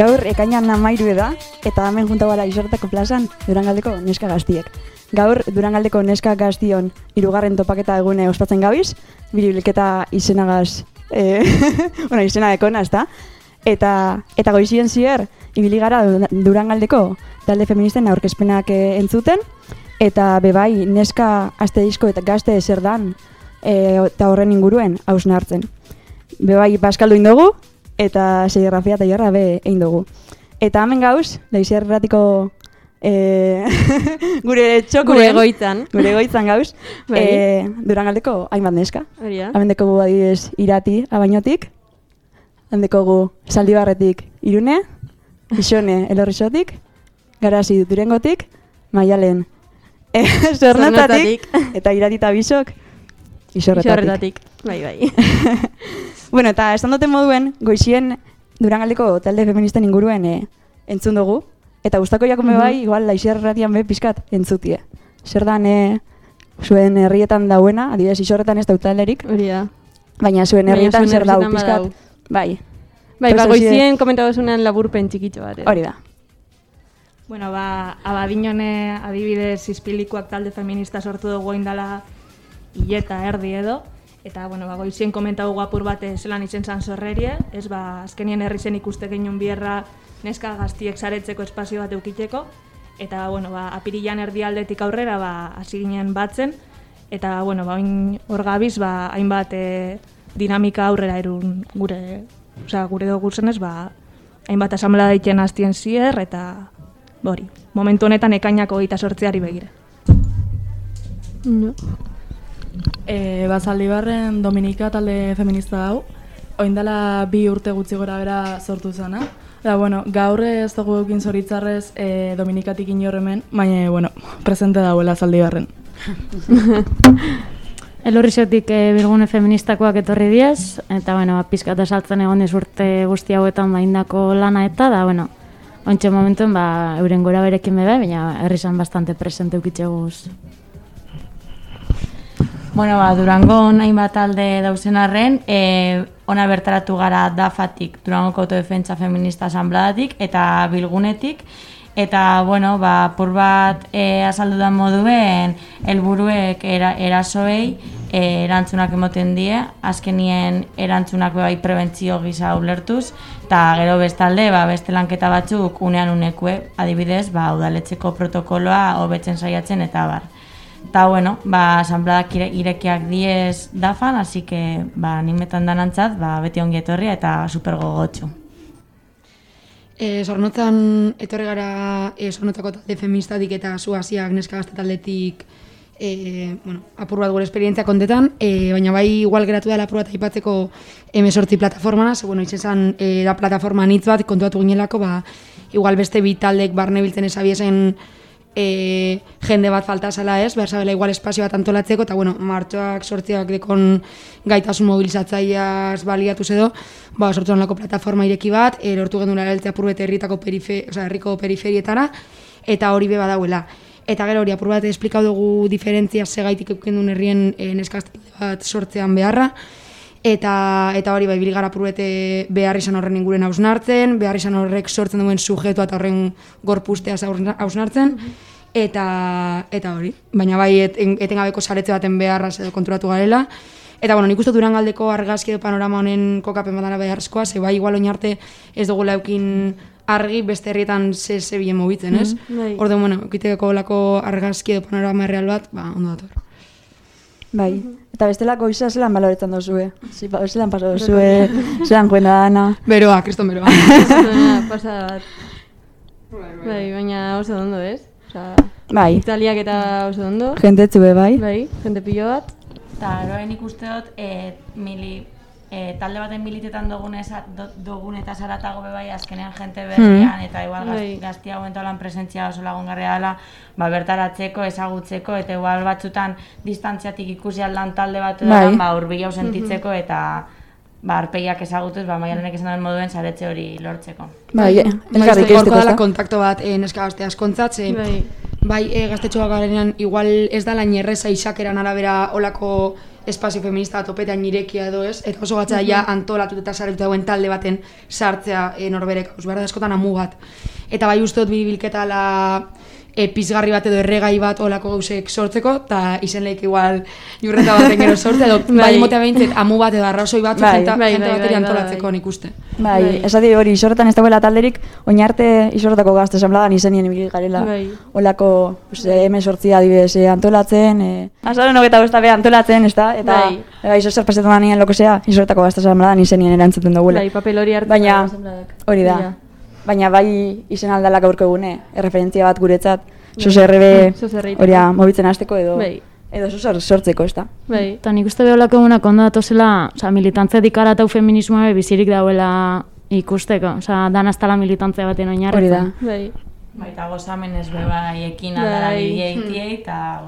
Gaur ekainan namairu da, eta hemen junta gara isortako plazan Durangaldeko neska gaztiek. Gaur Durangaldeko neska gaztion hirugarren topaketa egune ospatzen gabiz, biribilketa izenagaz, e, bueno, izena dekona, ezta? Eta, eta goizien zier, ibili gara Durangaldeko talde feministen aurkezpenak e, entzuten, eta bebai neska aste disko eta gazte zer dan, e, eta horren inguruen hausnartzen. Bebai paskaldu indogu, eta serigrafia eta jarra be egin dugu. Eta hemen gauz, laiziar erratiko e, gure txoku Gure egoitzan. gure egoitzan gauz, Bai. e, durangaldeko hainbat neska. Hemen dekogu adibidez irati abainotik, hemen dekogu saldibarretik irune, isone elorrizotik, garazi durengotik, maialen e, zornotatik, eta irati eta bisok isorretatik. Isorretatik. Bai, bai. Bueno, eta esan duten moduen, goizien Durangaldeko talde feministen inguruen e, entzun dugu. Eta gustako jakume Mhm. bai, igual laixer erratian be pizkat entzutie. Zer dan e, zuen herrietan dauena, adibidez isorretan ez dautalerik, Hori da. baina zuen herrietan zer dau pizkat. badau. Bai, Bai, ba, goizien komentatu zuenan laburpen txikitxo bat. eh. hori da. Bueno, ba, abadinone adibidez izpilikuak talde feminista sortu dugu indala hileta erdi edo. Eta, bueno, ba, goizien komentagu apur bat zelan izen zan zorrerie. Ez, ba, azkenien herri zen ikuste genuen bierra neska gaztiek saretzeko espazio bat eukiteko. Eta, bueno, ba, apirilan erdialdetik aurrera, ba, hasi ginen batzen. Eta, bueno, ba, hor gabiz, ba, hainbat e, dinamika aurrera erun gure, osea, gure dugu zenez, ba, hainbat asamblea daiten hastien zier, eta hori, momentu honetan ekainako gita sortzeari begira. No. E, ba, Zaldibarren Dominika talde feminista hau, oindala bi urte gutxi gora bera sortu zana. Da, bueno, gaur ez dugu eukin zoritzarrez e, Dominikatik inorremen, baina, bueno, presente dauela Zaldibarren. Elorrizotik e, bilgune feministakoak etorri diez, eta bueno, ba, pizka eta saltzen egon urte guzti hauetan baindako lana eta, da, bueno, ontxe momentuen, ba, euren gora berekin bebe, baina herrizan bastante presente ukitxeguz. Bueno, ba, Durangon hainbat talde dauzen arren, e, ona bertaratu gara DAFatik, Durangoko Autodefentsa Feminista Asambladatik, eta Bilgunetik, eta, bueno, ba, pur bat e, azaldudan moduen, helburuek era, erasoei e, erantzunak emoten die, azkenien erantzunak bai prebentzio gisa ulertuz, eta gero bestalde, ba, beste lanketa batzuk unean unekue, adibidez, ba, udaletxeko protokoloa hobetzen saiatzen eta bar. Eta, bueno, ba, asanbladak ire, irekiak diez dafan, así que, ba, nimetan danantzat, ba, beti ongi etorria eta super gogotxu. E, Zornotzan etorri gara e, Zornotzako talde feministatik eta zu hasiak neska gazte taldetik e, bueno, apur bat gure esperientzia kontetan, e, baina bai igual geratu dela apur bat aipatzeko emesortzi plataformana, ze bueno, itzen zen e, da plataforma nitz bat kontuatu ginelako, ba, igual beste bi taldek barne biltzen esabiesen e, jende bat falta zela ez, behar zabela igual espazio bat antolatzeko, eta bueno, martxoak sortziak dekon gaitasun mobilizatzaileaz baliatuz edo, ba, sortu lako plataforma ireki bat, e, lortu genduna heltze apurbete herritako perife, oza, herriko periferietara, eta hori be badauela. Eta gero hori apur bat esplikau dugu diferentzia segaitik eukendun herrien e, neskaztalde bat sortzean beharra, eta eta hori bai bilgara apurrete behar izan horren inguren hausnartzen, behar izan horrek sortzen duen sujetua eta horren gorpustea hausnartzen, eta eta hori. Baina bai et, etengabeko saretze baten beharraz edo konturatu garela. Eta bueno, nik uste Durangaldeko argazki edo panorama honen kokapen badara beharrezkoa, ze bai igual oin arte ez dugula eukin argi beste herrietan ze ze bilen mobitzen, ez? bai. Orde, bueno, ekiteko lako argazki edo panorama real bat, ba, ondo dator. Bai. Eta bestelako goiza zelan baloretan dozue. Si, ba, zelan paso dozue, zelan kuena dana. Beroa, kriston beroa. Pasada bat. Bai, baina oso ondo, ez? Osa, Bai, Italiak eta oso ondo. jente txube bai. Bai, jende pilo bat. Eta eroen ikusteot, e, mili, e, talde baten militetan dugunez, do, dugunetaz aratago be bai azkenean jente berrian, eta igual gaz, Bai. gaztia hauen tolan presentzia oso lagungarria dela, ba, bertaratzeko, ezagutzeko, eta igual batzutan distantziatik ikusi aldan talde bat edo Bai. ba, urbilau sentitzeko, eta ba, arpeiak ezagutuz, ba, maialenek esan den moduen saretze hori lortzeko. Bai, elkarrik Bai, Horko dela ezta. kontakto bat e, neska gazte askontzat, ze Bai. bai e, gaztetxoa garenean igual ez da lain erreza isakeran arabera olako espazio feminista topetean irekia edo ez, eta oso gatza ja antolatut eta sartuta dauen talde baten sartzea e, norberek, behar da askotan amu bat. Eta bai uste dut bilketa la e, pizgarri bat edo erregai bat olako gauzek sortzeko, eta izen lehik igual jurreta baten gero sortzea, edo bai, Bai. motea behintzet amu bat edo arrazoi bat Bai, jenta, bai, jente bai, bateri bai, antolatzeko bai. nik uste. Bai, Bai. esati hori, isorretan ez dagoela talderik, oin arte isorretako gazte esanbladan izenien ibili garela. Bai. Olako, pues, hemen sortzia adibidez, eh, antolatzen, eh, azaren hogeta bosta be antolatzen, ez da? Eta, Bai. bai, iso zer pasetan manien loko zea, isorretako gazte esanbladan izenien erantzuten dugula. Bai, papel hori hartu. Baina, hori da. Baina bai izen aldalak aurko egune, erreferentzia bat guretzat, SOSRB SOSRB. hori da, mobitzen hasteko edo, Bai. edo sosor sortzeko, ez da? Bai. Eta nik uste beholako egunak ondo datozela, oza, militantzetik aratau feminismoa bizirik dauela ikusteko. Oza, dan hasta la militantzia baten oinarritzen. Hori da. Bai. Baita gozamen ez beba ekin Bai. aldara bideitiei, eta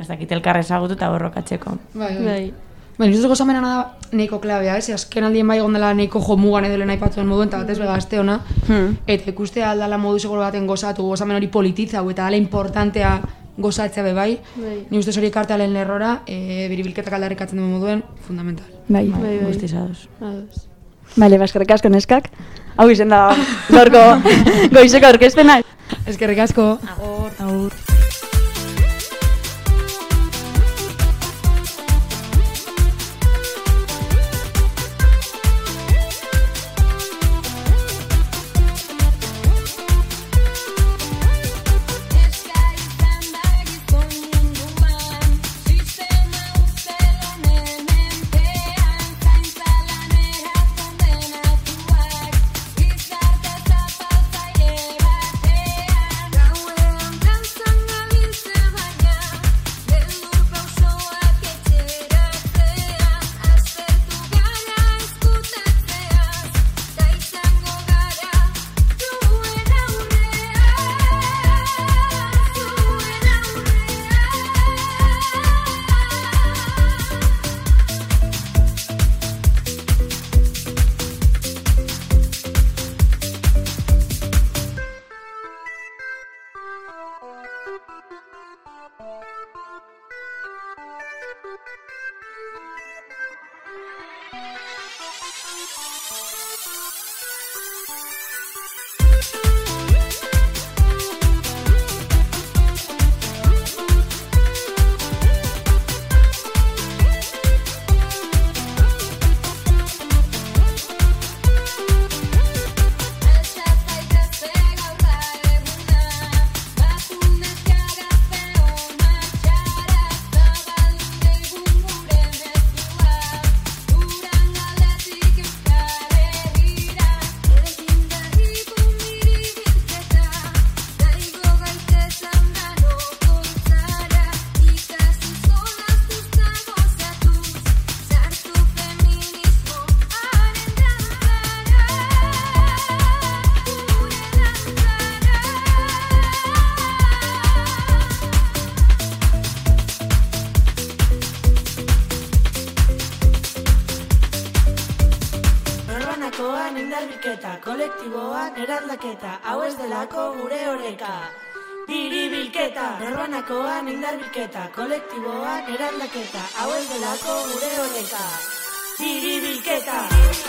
ez dakit elkarre ezagutu eta borrokatzeko. Bai, Bai. Baina, ez gozamena da nahiko klabea, ez? Azken aldien bai gondela nahiko jomugan edo lehen aipatzen moduen, eta batez bega azte ona. Hmm. Eta ikustea aldala modu seguro baten gozatu, gozamen hori polititzau, eta ala importantea gozatzea be bai. Bai. Ni ustez hori kartalen lerrora, e, biribilketak aldarrikatzen duen moduen, fundamental. Bai. Bai, bai. Guztiz ados. Ados. Bale, baskerrik asko neskak. Hau izen da, gaurko goizeko orkestena. Eskerrik asko. Agur. Eska eraldaketa, hau ez delako gure oreka. Biribilketa, norbanakoan indarbiketa, kolektiboak eraldaketa, hau ez delako gure oreka. Biribilketa. Gorputz